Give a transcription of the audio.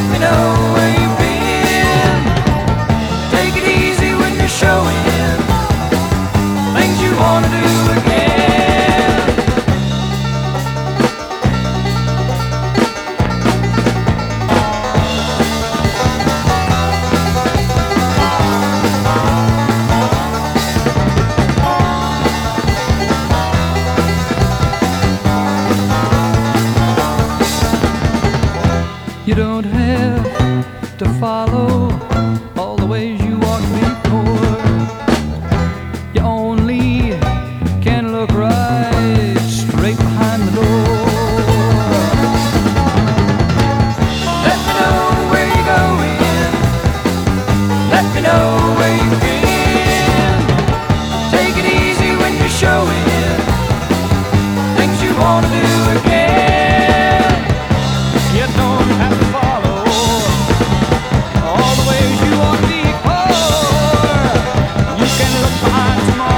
let me know. You don't have to follow. hide tomorrow.